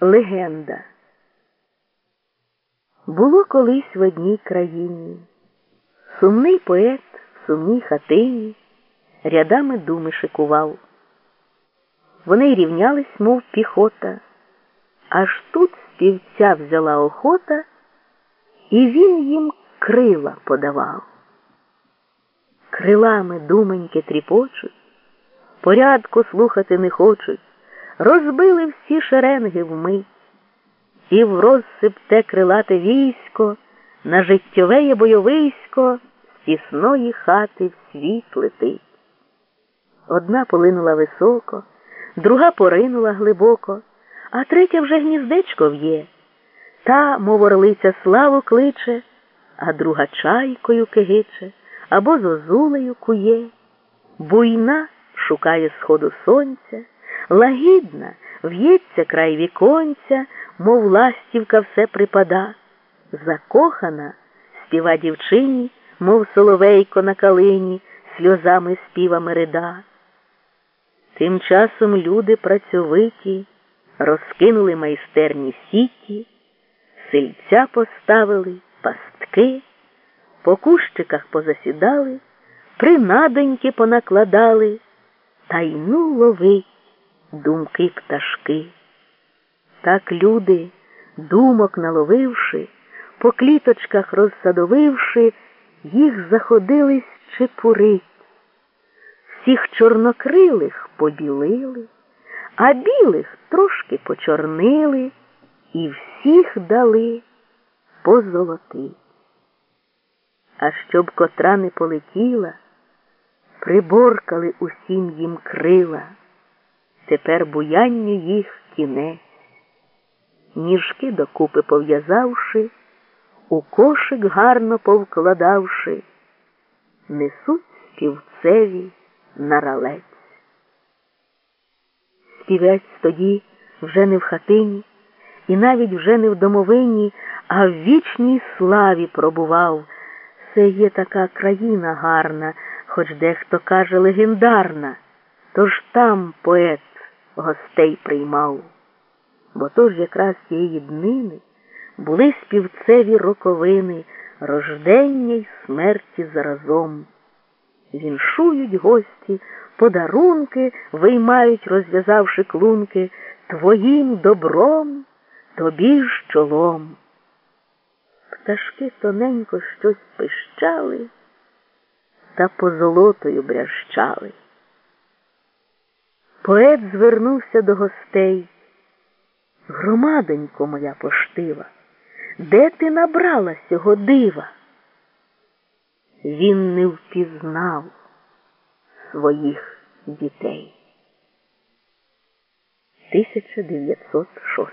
Легенда. Було колись в одній країні. Сумний поет в сумній хатині рядами думи шикував. Вони рівнялись, мов піхота, аж тут співця взяла охота, і він їм крила подавав. Крилами думоньки тріпочуть, порядку слухати не хочуть розбили всі шеренги вмить, і в розсип те крилате військо, на життєвеє бойовисько з тісної хати в світ летить. Одна полинула високо, друга поринула глибоко, а третя вже гніздечко в'є. Та, мов орлиця, славу кличе, а друга чайкою кигиче або зозулею кує, буйна шукає сходу сонця лагідна, в'ється край віконця, мов ластівка все припада, закохана співа дівчині, мов соловейко на калині, сльозами співами рида. Тим часом люди працьовиті, розкинули майстерні сіті, сильця поставили, пастки, по кущиках позасідали, принадоньки понакладали, та й ну ловить думки пташки. Так люди, думок наловивши, по кліточках розсадовивши, їх заходились чепурить. Всіх чорнокрилих побілили, а білих трошки почорнили і всіх дали позолоти. А щоб котра не полетіла, приборкали усім їм крила тепер буянню їх кінець. Ніжки докупи пов'язавши, у кошик гарно повкладавши, несуть співцеві на ралець. Співець тоді вже не в хатині, і навіть вже не в домовині, а в вічній славі пробував. Це є така країна гарна, хоч дехто каже легендарна. Тож там поет гостей приймав, бо тож якраз тієї днини були співцеві роковини, рождення й смерті заразом. Віншують гості, подарунки виймають, розв'язавши клунки, твоїм добром, тобі ж чолом. Пташки тоненько щось пищали та позолотою брящали. Поет звернувся до гостей. Громадонько моя поштива, де ти набрала сього дива? Він не впізнав своїх дітей. 1906